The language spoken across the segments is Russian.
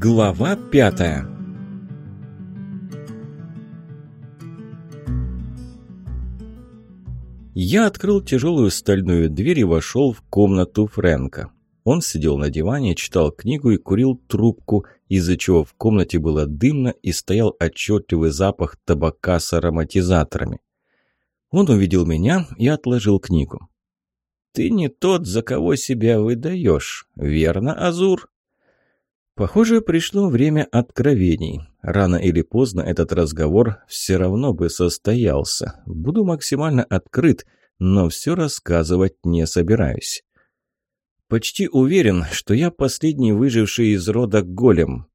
Глава пятая Я открыл тяжелую стальную дверь и вошел в комнату Фрэнка. Он сидел на диване, читал книгу и курил трубку, из-за чего в комнате было дымно и стоял отчетливый запах табака с ароматизаторами. Он увидел меня и отложил книгу. «Ты не тот, за кого себя выдаешь, верно, Азур?» Похоже, пришло время откровений. Рано или поздно этот разговор все равно бы состоялся. Буду максимально открыт, но все рассказывать не собираюсь. Почти уверен, что я последний выживший из рода голем.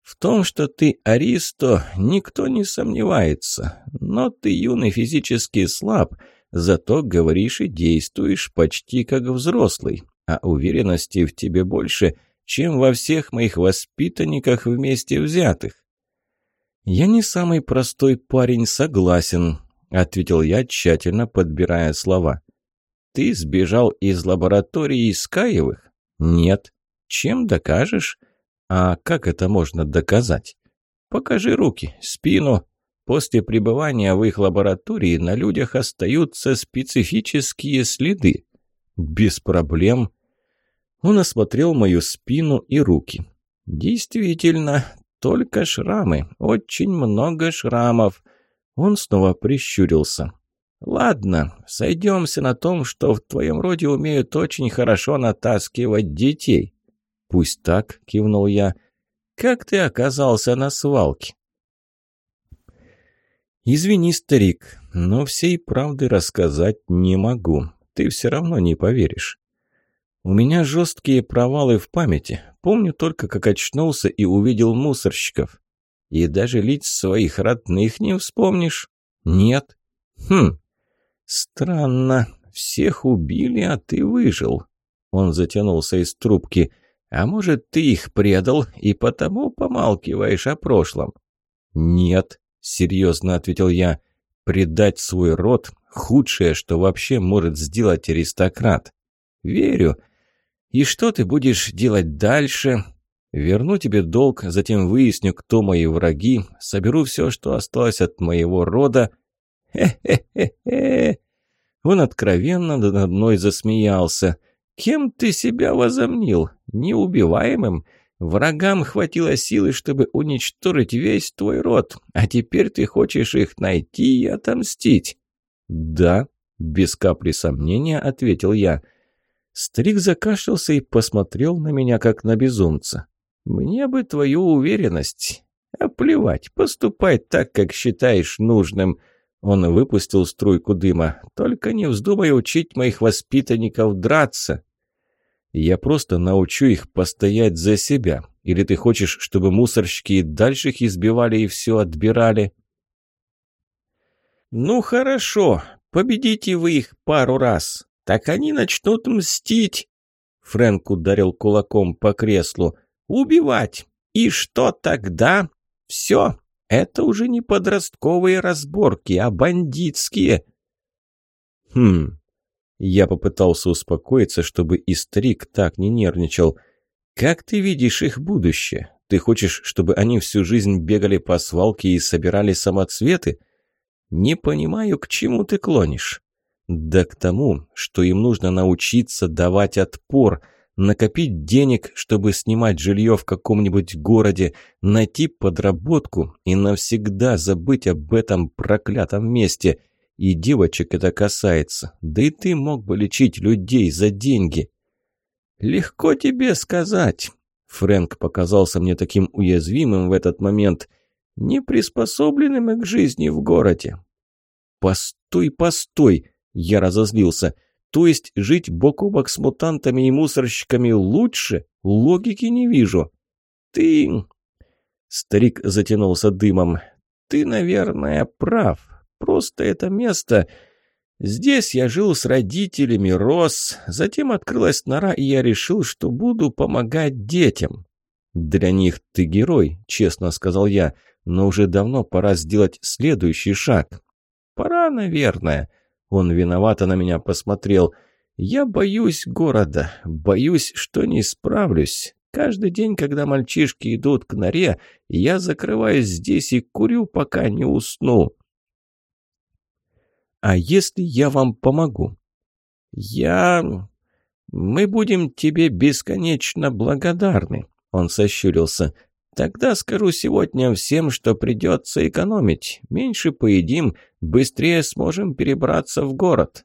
В том, что ты Аристо, никто не сомневается. Но ты юный физически слаб, зато говоришь и действуешь почти как взрослый, а уверенности в тебе больше – чем во всех моих воспитанниках вместе взятых. «Я не самый простой парень, согласен», — ответил я, тщательно подбирая слова. «Ты сбежал из лаборатории Искаевых?» «Нет». «Чем докажешь?» «А как это можно доказать?» «Покажи руки, спину. После пребывания в их лаборатории на людях остаются специфические следы». «Без проблем», он осмотрел мою спину и руки. «Действительно, только шрамы. Очень много шрамов». Он снова прищурился. «Ладно, сойдемся на том, что в твоем роде умеют очень хорошо натаскивать детей». «Пусть так», — кивнул я. «Как ты оказался на свалке?» «Извини, старик, но всей правды рассказать не могу. Ты все равно не поверишь. У меня жесткие провалы в памяти. Помню только, как очнулся и увидел мусорщиков. И даже лиц своих родных не вспомнишь? Нет. Хм. Странно. Всех убили, а ты выжил. Он затянулся из трубки. А может, ты их предал и потому помалкиваешь о прошлом? Нет, серьезно ответил я. Предать свой род – худшее, что вообще может сделать аристократ. Верю. И что ты будешь делать дальше? Верну тебе долг, затем выясню, кто мои враги, соберу все, что осталось от моего рода. Хе-хе-хе-хе. Он откровенно над мной засмеялся. Кем ты себя возомнил? Неубиваемым? Врагам хватило силы, чтобы уничтожить весь твой род, а теперь ты хочешь их найти и отомстить. Да, без капли сомнения ответил я. Старик закашлялся и посмотрел на меня, как на безумца. «Мне бы твою уверенность. А плевать, поступай так, как считаешь нужным». Он выпустил струйку дыма. «Только не вздумай учить моих воспитанников драться». «Я просто научу их постоять за себя. Или ты хочешь, чтобы мусорщики и дальше их избивали и все отбирали?» «Ну хорошо, победите вы их пару раз так они начнут мстить. Фрэнк ударил кулаком по креслу. Убивать. И что тогда? Все. Это уже не подростковые разборки, а бандитские. Хм. Я попытался успокоиться, чтобы и старик так не нервничал. Как ты видишь их будущее? Ты хочешь, чтобы они всю жизнь бегали по свалке и собирали самоцветы? Не понимаю, к чему ты клонишь. Да к тому, что им нужно научиться давать отпор, накопить денег, чтобы снимать жилье в каком-нибудь городе, найти подработку и навсегда забыть об этом проклятом месте. И девочек это касается. Да и ты мог бы лечить людей за деньги. Легко тебе сказать. Фрэнк показался мне таким уязвимым в этот момент, неприспособленным к жизни в городе. «Постой, постой!» Я разозлился. То есть жить бок о бок с мутантами и мусорщиками лучше? Логики не вижу. Ты... Старик затянулся дымом. Ты, наверное, прав. Просто это место... Здесь я жил с родителями, рос, затем открылась нора, и я решил, что буду помогать детям. «Для них ты герой», — честно сказал я, «но уже давно пора сделать следующий шаг». «Пора, наверное». Он виновато на меня посмотрел. «Я боюсь города, боюсь, что не справлюсь. Каждый день, когда мальчишки идут к норе, я закрываюсь здесь и курю, пока не усну». «А если я вам помогу?» «Я... Мы будем тебе бесконечно благодарны», — он сощурился. «Тогда скажу сегодня всем, что придется экономить. Меньше поедим, быстрее сможем перебраться в город».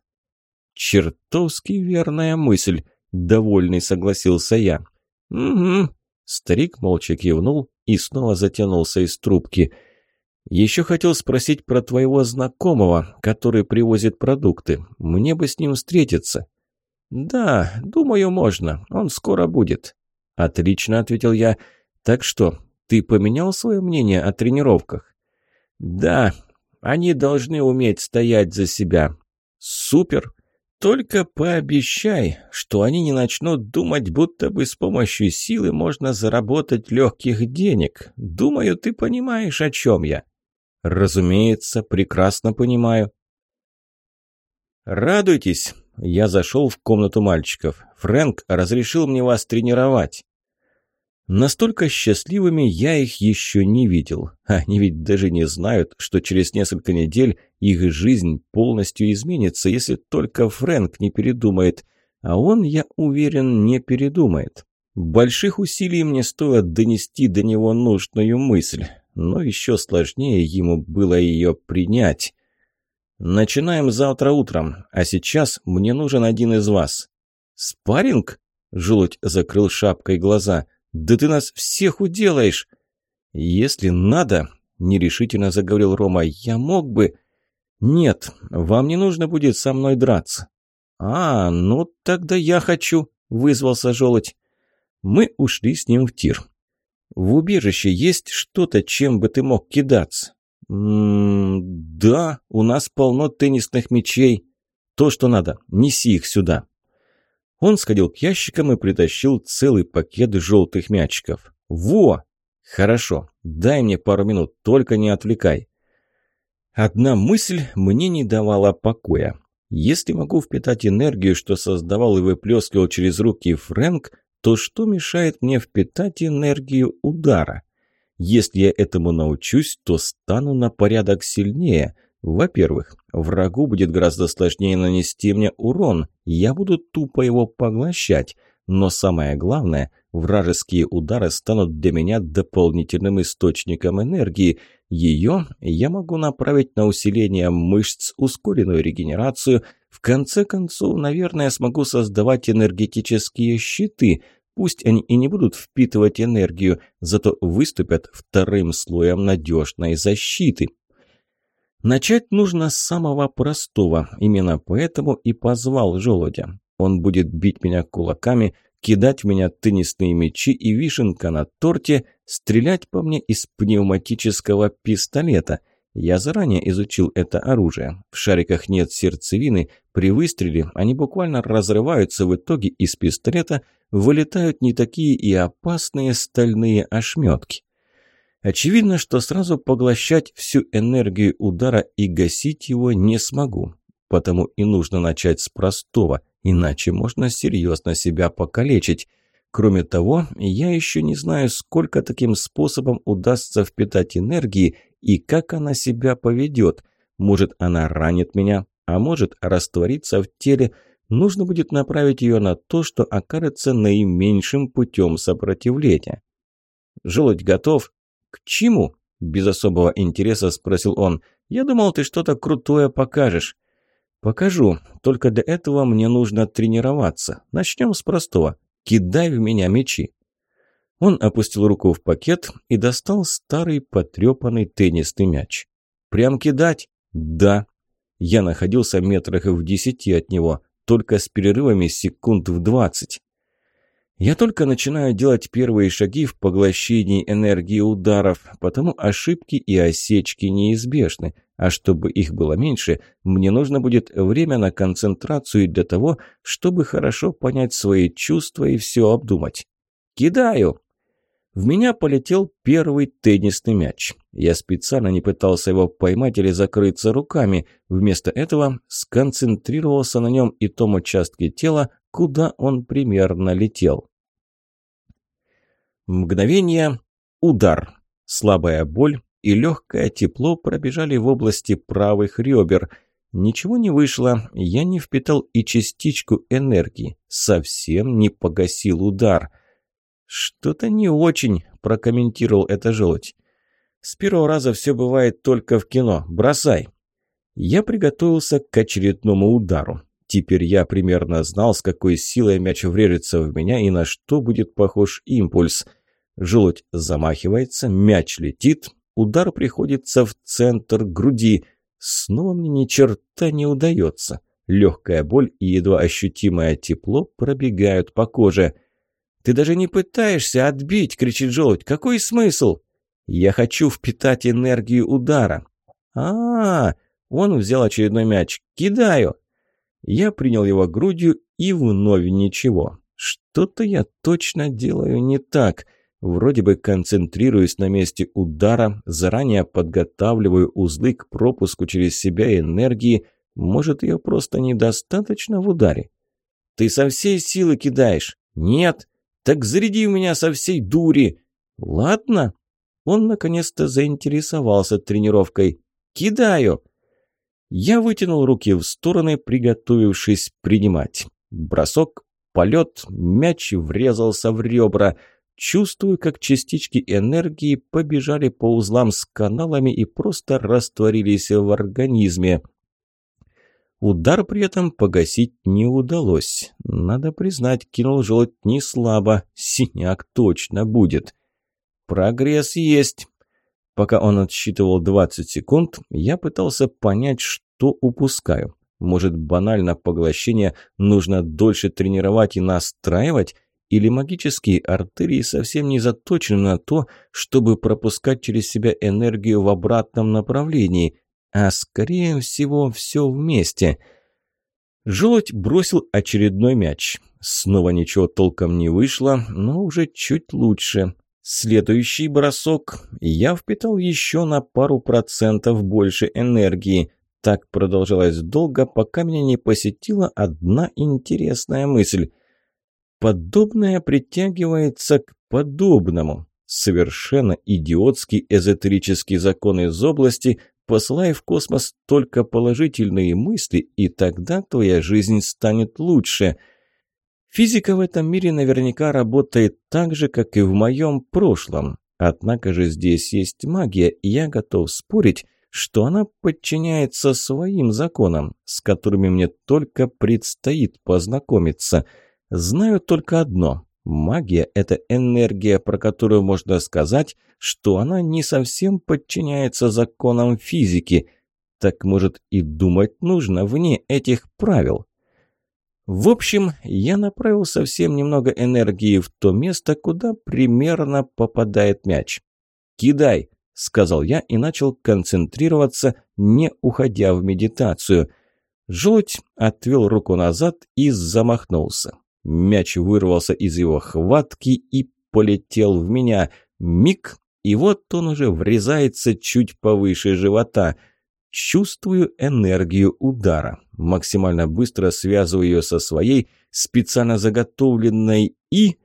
«Чертовски верная мысль», — довольный согласился я. «Угу». Старик молча кивнул и снова затянулся из трубки. «Еще хотел спросить про твоего знакомого, который привозит продукты. Мне бы с ним встретиться». «Да, думаю, можно. Он скоро будет». «Отлично», — ответил я. «Так что, ты поменял свое мнение о тренировках?» «Да, они должны уметь стоять за себя». «Супер!» Только пообещай, что они не начнут думать, будто бы с помощью силы можно заработать легких денег. Думаю, ты понимаешь, о чем я. Разумеется, прекрасно понимаю. Радуйтесь, я зашел в комнату мальчиков. Фрэнк разрешил мне вас тренировать. Настолько счастливыми я их еще не видел. Они ведь даже не знают, что через несколько недель их жизнь полностью изменится, если только Фрэнк не передумает. А он, я уверен, не передумает. Больших усилий мне стоило донести до него нужную мысль, но еще сложнее ему было ее принять. «Начинаем завтра утром, а сейчас мне нужен один из вас». «Спарринг?» – желудь закрыл шапкой глаза – «Да ты нас всех уделаешь!» «Если надо», — нерешительно заговорил Рома, — «я мог бы...» «Нет, вам не нужно будет со мной драться». «А, ну тогда я хочу», — вызвался желудь. Мы ушли с ним в тир. «В убежище есть что-то, чем бы ты мог кидаться?» «М -м «Да, у нас полно теннисных мячей. То, что надо, неси их сюда». Он сходил к ящикам и притащил целый пакет желтых мячиков. «Во! Хорошо, дай мне пару минут, только не отвлекай». Одна мысль мне не давала покоя. Если могу впитать энергию, что создавал и выплескивал через руки Фрэнк, то что мешает мне впитать энергию удара? Если я этому научусь, то стану на порядок сильнее – во-первых, врагу будет гораздо сложнее нанести мне урон, я буду тупо его поглощать. Но самое главное, вражеские удары станут для меня дополнительным источником энергии. Ее я могу направить на усиление мышц, ускоренную регенерацию. В конце концов, наверное, смогу создавать энергетические щиты. Пусть они и не будут впитывать энергию, зато выступят вторым слоем надежной защиты. Начать нужно с самого простого, именно поэтому и позвал желудя. Он будет бить меня кулаками, кидать в меня теннисные мячи и вишенка на торте, стрелять по мне из пневматического пистолета. Я заранее изучил это оружие. В шариках нет сердцевины, при выстреле они буквально разрываются, в итоге из пистолета вылетают не такие и опасные стальные ошметки. Очевидно, что сразу поглощать всю энергию удара и гасить его не смогу. Потому и нужно начать с простого, иначе можно серьезно себя покалечить. Кроме того, я еще не знаю, сколько таким способом удастся впитать энергии и как она себя поведет. Может, она ранит меня, а может, раствориться в теле. Нужно будет направить ее на то, что окажется наименьшим путем сопротивления. «Желудь готов?» «К чему?» – без особого интереса спросил он. «Я думал, ты что-то крутое покажешь». «Покажу. Только для этого мне нужно тренироваться. Начнем с простого. Кидай в меня мячи». Он опустил руку в пакет и достал старый потрепанный теннисный мяч. «Прям кидать?» «Да». Я находился метрах в десяти от него, только с перерывами секунд в двадцать. Я только начинаю делать первые шаги в поглощении энергии ударов, потому ошибки и осечки неизбежны. А чтобы их было меньше, мне нужно будет время на концентрацию для того, чтобы хорошо понять свои чувства и все обдумать. Кидаю! В меня полетел первый теннисный мяч. Я специально не пытался его поймать или закрыться руками. Вместо этого сконцентрировался на нем и том участке тела, куда он примерно летел. Мгновение. Удар. Слабая боль и легкое тепло пробежали в области правых ребер. Ничего не вышло, я не впитал и частичку энергии, совсем не погасил удар. «Что-то не очень», – прокомментировал это желудь. «С первого раза все бывает только в кино. Бросай». Я приготовился к очередному удару. Теперь я примерно знал, с какой силой мяч врежется в меня и на что будет похож импульс. Желудь замахивается, мяч летит, удар приходится в центр груди. Снова мне ни черта не удается. Легкая боль и едва ощутимое тепло пробегают по коже. «Ты даже не пытаешься отбить!» — кричит желудь. «Какой смысл?» «Я хочу впитать энергию удара». А, -а, а Он взял очередной мяч. «Кидаю!» Я принял его грудью и вновь ничего. Что-то я точно делаю не так. Вроде бы концентрируюсь на месте удара, заранее подготавливаю узлы к пропуску через себя энергии. Может, ее просто недостаточно в ударе? Ты со всей силы кидаешь? Нет. Так заряди у меня со всей дури. Ладно. Он наконец-то заинтересовался тренировкой. Кидаю. Я вытянул руки в стороны, приготовившись принимать. Бросок, полет, мяч врезался в ребра. Чувствую, как частички энергии побежали по узлам с каналами и просто растворились в организме. Удар при этом погасить не удалось. Надо признать, кинул желудь не слабо, синяк точно будет. Прогресс есть. Пока он отсчитывал 20 секунд, я пытался понять, что упускаю. Может, банально поглощение нужно дольше тренировать и настраивать? Или магические артерии совсем не заточены на то, чтобы пропускать через себя энергию в обратном направлении? А скорее всего, все вместе. Желудь бросил очередной мяч. Снова ничего толком не вышло, но уже чуть лучше. Следующий бросок. Я впитал еще на пару процентов больше энергии. Так продолжалось долго, пока меня не посетила одна интересная мысль. Подобное притягивается к подобному. Совершенно идиотский эзотерический закон из области, посылай в космос только положительные мысли, и тогда твоя жизнь станет лучше – Физика в этом мире наверняка работает так же, как и в моем прошлом. Однако же здесь есть магия, и я готов спорить, что она подчиняется своим законам, с которыми мне только предстоит познакомиться. Знаю только одно. Магия – это энергия, про которую можно сказать, что она не совсем подчиняется законам физики. Так, может, и думать нужно вне этих правил. В общем, я направил совсем немного энергии в то место, куда примерно попадает мяч. «Кидай!» – сказал я и начал концентрироваться, не уходя в медитацию. Желудь отвел руку назад и замахнулся. Мяч вырвался из его хватки и полетел в меня. Миг, и вот он уже врезается чуть повыше живота – Чувствую энергию удара. Максимально быстро связываю ее со своей, специально заготовленной, и...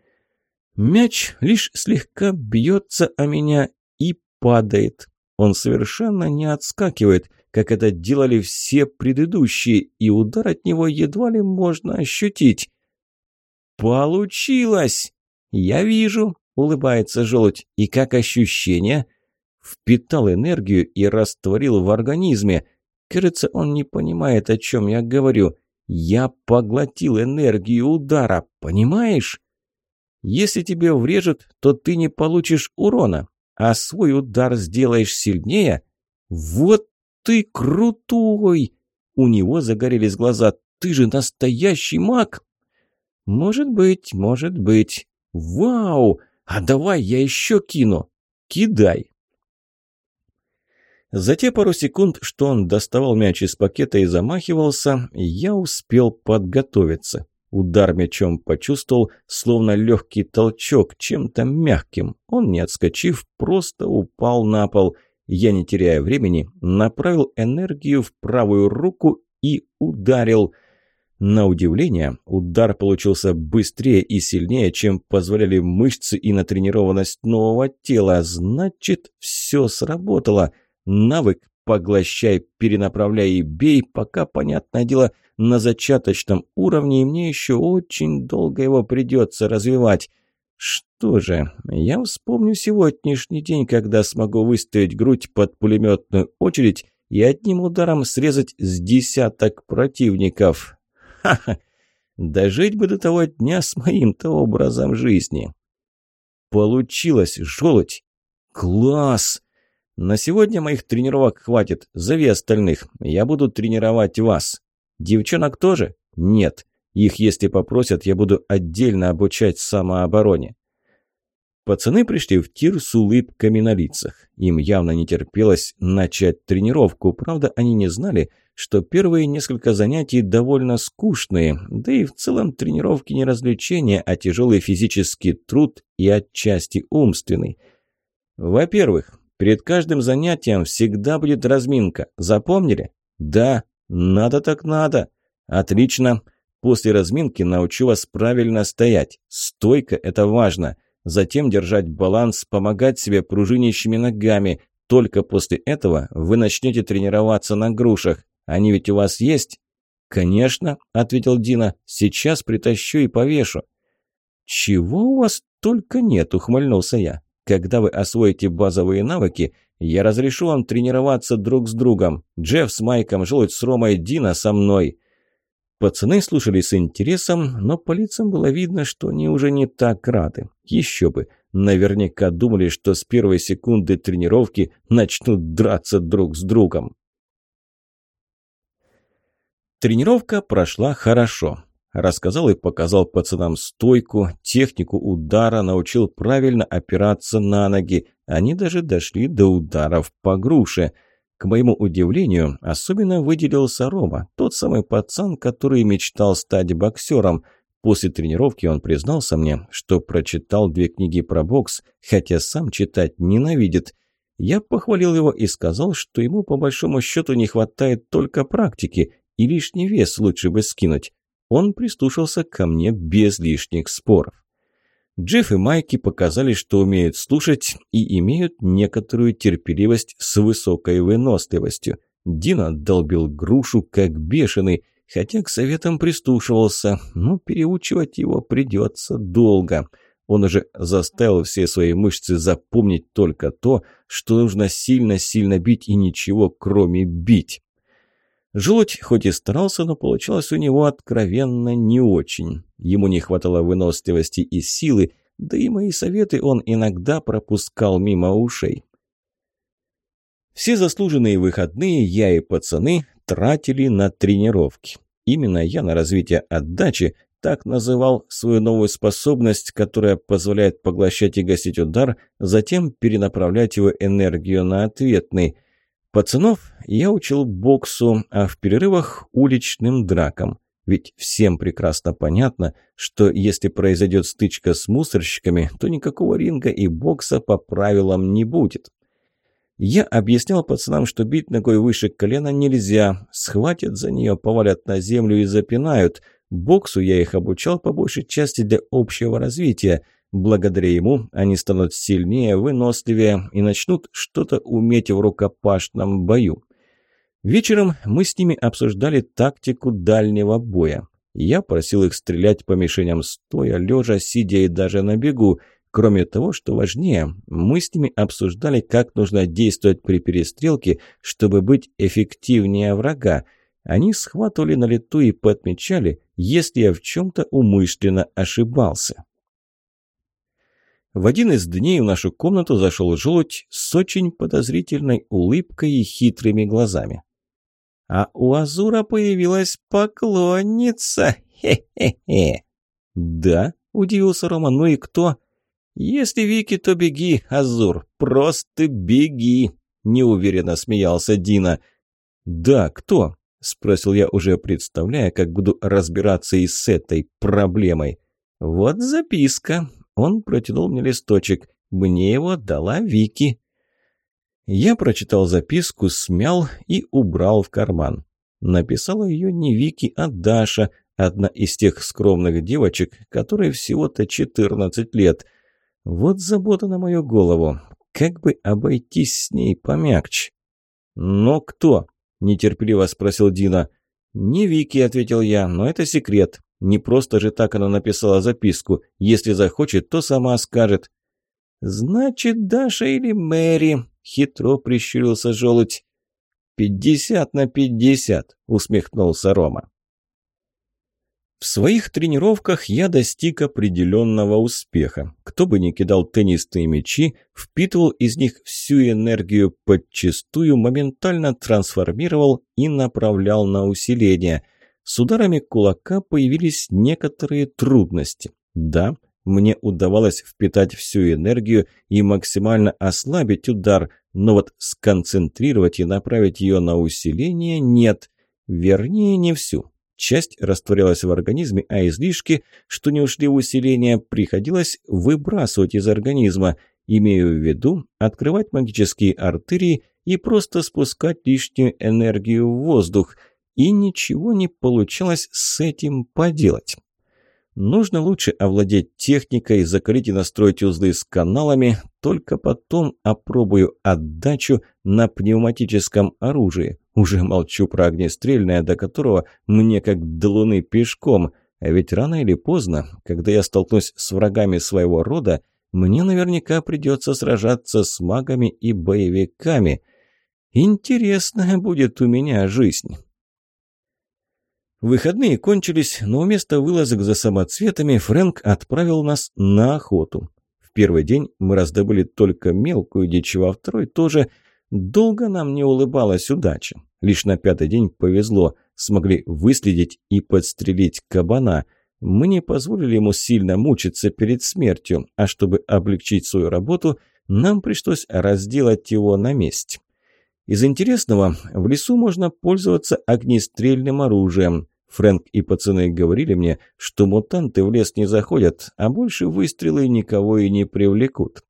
Мяч лишь слегка бьется о меня и падает. Он совершенно не отскакивает, как это делали все предыдущие, и удар от него едва ли можно ощутить. «Получилось! Я вижу!» — улыбается желудь. «И как ощущение?» Впитал энергию и растворил в организме. Кажется, он не понимает, о чем я говорю. Я поглотил энергию удара, понимаешь? Если тебе врежут, то ты не получишь урона, а свой удар сделаешь сильнее. Вот ты крутой! У него загорелись глаза. Ты же настоящий маг! Может быть, может быть. Вау! А давай я еще кину. Кидай. За те пару секунд, что он доставал мяч из пакета и замахивался, я успел подготовиться. Удар мячом почувствовал, словно легкий толчок, чем-то мягким. Он, не отскочив, просто упал на пол. Я, не теряя времени, направил энергию в правую руку и ударил. На удивление, удар получился быстрее и сильнее, чем позволяли мышцы и натренированность нового тела. Значит, все сработало. Навык «поглощай, перенаправляй и бей» пока, понятное дело, на зачаточном уровне, и мне еще очень долго его придется развивать. Что же, я вспомню сегодняшний день, когда смогу выставить грудь под пулеметную очередь и одним ударом срезать с десяток противников. Ха-ха! Дожить бы до того дня с моим-то образом жизни. Получилось, желудь! Класс! На сегодня моих тренировок хватит. Зови остальных. Я буду тренировать вас. Девчонок тоже? Нет. Их, если попросят, я буду отдельно обучать самообороне. Пацаны пришли в тир с улыбками на лицах. Им явно не терпелось начать тренировку. Правда, они не знали, что первые несколько занятий довольно скучные, да и в целом тренировки не развлечения, а тяжелый физический труд и отчасти умственный. Во-первых, перед каждым занятием всегда будет разминка. Запомнили? Да, надо так надо. Отлично. После разминки научу вас правильно стоять. Стойка – это важно. Затем держать баланс, помогать себе пружинящими ногами. Только после этого вы начнете тренироваться на грушах. Они ведь у вас есть?» «Конечно», — ответил Дина. «Сейчас притащу и повешу». «Чего у вас только нет», — ухмыльнулся я. «Когда вы освоите базовые навыки, я разрешу вам тренироваться друг с другом. Джефф с Майком, Желудь с Ромой, Дина со мной». Пацаны слушали с интересом, но по лицам было видно, что они уже не так рады. Еще бы, наверняка думали, что с первой секунды тренировки начнут драться друг с другом. Тренировка прошла хорошо. Рассказал и показал пацанам стойку, технику удара, научил правильно опираться на ноги. Они даже дошли до ударов по груше. К моему удивлению, особенно выделился Рома, тот самый пацан, который мечтал стать боксером. После тренировки он признался мне, что прочитал две книги про бокс, хотя сам читать ненавидит. Я похвалил его и сказал, что ему по большому счету не хватает только практики – и лишний вес лучше бы скинуть. Он прислушался ко мне без лишних споров. Джефф и Майки показали, что умеют слушать и имеют некоторую терпеливость с высокой выносливостью. Дина долбил грушу как бешеный, хотя к советам прислушивался, но переучивать его придется долго. Он уже заставил все свои мышцы запомнить только то, что нужно сильно-сильно бить и ничего кроме бить. Желудь хоть и старался, но получалось у него откровенно не очень. Ему не хватало выносливости и силы, да и мои советы он иногда пропускал мимо ушей. Все заслуженные выходные я и пацаны тратили на тренировки. Именно я на развитие отдачи так называл свою новую способность, которая позволяет поглощать и гасить удар, затем перенаправлять его энергию на ответный – Пацанов я учил боксу, а в перерывах уличным дракам. Ведь всем прекрасно понятно, что если произойдет стычка с мусорщиками, то никакого ринга и бокса по правилам не будет. Я объяснял пацанам, что бить ногой выше колена нельзя, схватят за нее, повалят на землю и запинают. Боксу я их обучал по большей части для общего развития – Благодаря ему они станут сильнее, выносливее и начнут что-то уметь в рукопашном бою. Вечером мы с ними обсуждали тактику дальнего боя. Я просил их стрелять по мишеням стоя, лежа, сидя и даже на бегу. Кроме того, что важнее, мы с ними обсуждали, как нужно действовать при перестрелке, чтобы быть эффективнее врага. Они схватывали на лету и подмечали, если я в чем-то умышленно ошибался. В один из дней в нашу комнату зашел желудь с очень подозрительной улыбкой и хитрыми глазами. «А у Азура появилась поклонница! Хе-хе-хе!» «Да?» – удивился Рома. «Ну и кто?» «Если Вики, то беги, Азур, просто беги!» – неуверенно смеялся Дина. «Да, кто?» – спросил я, уже представляя, как буду разбираться и с этой проблемой. «Вот записка. Он протянул мне листочек. Мне его дала Вики. Я прочитал записку, смял и убрал в карман. Написала ее не Вики, а Даша, одна из тех скромных девочек, которой всего-то 14 лет. Вот забота на мою голову. Как бы обойтись с ней помягче? «Но кто?» – нетерпеливо спросил Дина. «Не Вики», – ответил я, – «но это секрет. Не просто же так она написала записку. Если захочет, то сама скажет». «Значит, Даша или Мэри?» – хитро прищурился желудь. «Пятьдесят на пятьдесят», – усмехнулся Рома. В своих тренировках я достиг определенного успеха. Кто бы ни кидал теннисные мячи, впитывал из них всю энергию подчистую, моментально трансформировал и направлял на усиление. С ударами кулака появились некоторые трудности. Да, мне удавалось впитать всю энергию и максимально ослабить удар, но вот сконцентрировать и направить ее на усиление нет. Вернее, не всю. Часть растворялась в организме, а излишки, что не ушли в усиление, приходилось выбрасывать из организма. Имею в виду открывать магические артерии и просто спускать лишнюю энергию в воздух. И ничего не получалось с этим поделать. Нужно лучше овладеть техникой, закрыть и настроить узлы с каналами, только потом опробую отдачу на пневматическом оружии. Уже молчу про огнестрельное, до которого мне как до луны пешком. А ведь рано или поздно, когда я столкнусь с врагами своего рода, мне наверняка придется сражаться с магами и боевиками. Интересная будет у меня жизнь. Выходные кончились, но вместо вылазок за самоцветами Фрэнк отправил нас на охоту. В первый день мы раздобыли только мелкую дичь, во второй тоже – Долго нам не улыбалась удача. Лишь на пятый день повезло, смогли выследить и подстрелить кабана. Мы не позволили ему сильно мучиться перед смертью, а чтобы облегчить свою работу, нам пришлось разделать его на месте. Из интересного, в лесу можно пользоваться огнестрельным оружием. Фрэнк и пацаны говорили мне, что мутанты в лес не заходят, а больше выстрелы никого и не привлекут.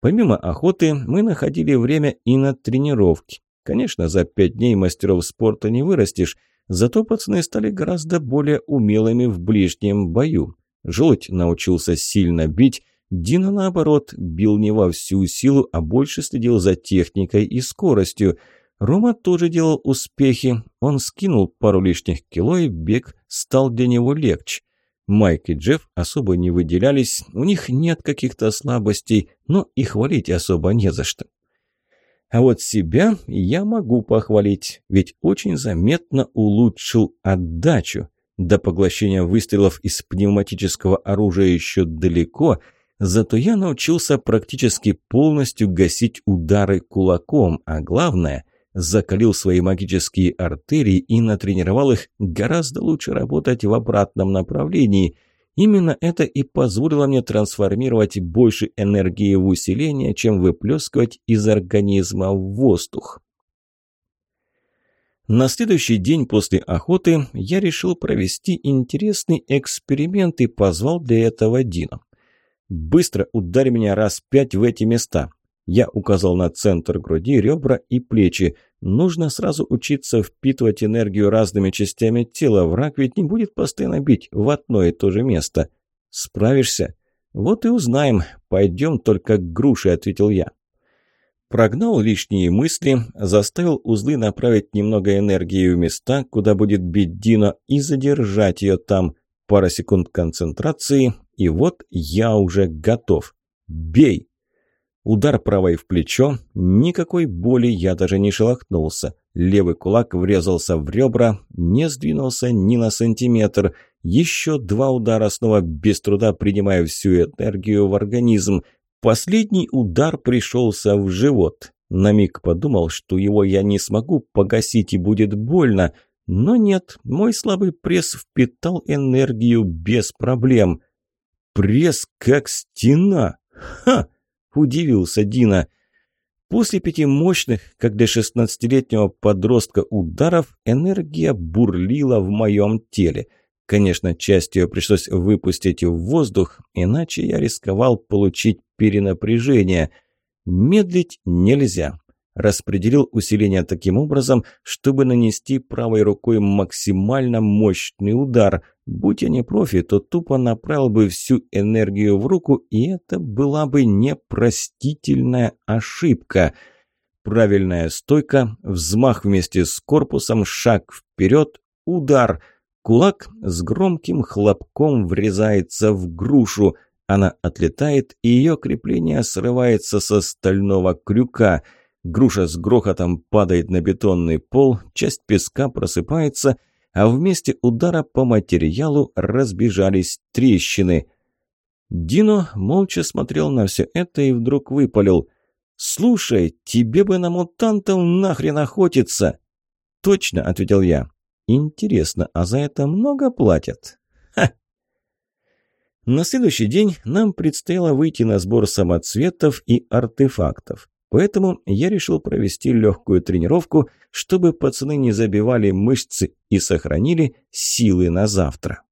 Помимо охоты, мы находили время и на тренировки. Конечно, за пять дней мастеров спорта не вырастешь, зато пацаны стали гораздо более умелыми в ближнем бою. Желудь научился сильно бить, Дина, наоборот, бил не во всю силу, а больше следил за техникой и скоростью. Рома тоже делал успехи. Он скинул пару лишних кило, и бег стал для него легче. Майк и Джефф особо не выделялись, у них нет каких-то слабостей, но и хвалить особо не за что. А вот себя я могу похвалить, ведь очень заметно улучшил отдачу. До поглощения выстрелов из пневматического оружия еще далеко, зато я научился практически полностью гасить удары кулаком, а главное – закалил свои магические артерии и натренировал их гораздо лучше работать в обратном направлении. Именно это и позволило мне трансформировать больше энергии в усиление, чем выплескивать из организма в воздух. На следующий день после охоты я решил провести интересный эксперимент и позвал для этого Дина. «Быстро ударь меня раз пять в эти места. Я указал на центр груди, ребра и плечи. Нужно сразу учиться впитывать энергию разными частями тела. Враг ведь не будет постоянно бить в одно и то же место. Справишься? Вот и узнаем. Пойдем только к груше, ответил я. Прогнал лишние мысли, заставил узлы направить немного энергии в места, куда будет бить Дина, и задержать ее там. Пара секунд концентрации, и вот я уже готов. «Бей!» Удар правой в плечо. Никакой боли, я даже не шелохнулся. Левый кулак врезался в ребра, не сдвинулся ни на сантиметр. Еще два удара, снова без труда принимая всю энергию в организм. Последний удар пришелся в живот. На миг подумал, что его я не смогу погасить и будет больно. Но нет, мой слабый пресс впитал энергию без проблем. Пресс как стена. Ха! – удивился Дина. После пяти мощных, как для шестнадцатилетнего подростка, ударов энергия бурлила в моем теле. Конечно, часть ее пришлось выпустить в воздух, иначе я рисковал получить перенапряжение. Медлить нельзя. распределил усиление таким образом, чтобы нанести правой рукой максимально мощный удар. Будь я не профи, то тупо направил бы всю энергию в руку, и это была бы непростительная ошибка. Правильная стойка, взмах вместе с корпусом, шаг вперед, удар. Кулак с громким хлопком врезается в грушу. Она отлетает, и ее крепление срывается со стального крюка – Груша с грохотом падает на бетонный пол, часть песка просыпается, а вместе удара по материалу разбежались трещины. Дино молча смотрел на все это и вдруг выпалил. «Слушай, тебе бы на мутантов нахрен охотиться!» «Точно», — ответил я. «Интересно, а за это много платят?» «Ха!» На следующий день нам предстояло выйти на сбор самоцветов и артефактов. Поэтому я решил провести легкую тренировку, чтобы пацаны не забивали мышцы и сохранили силы на завтра.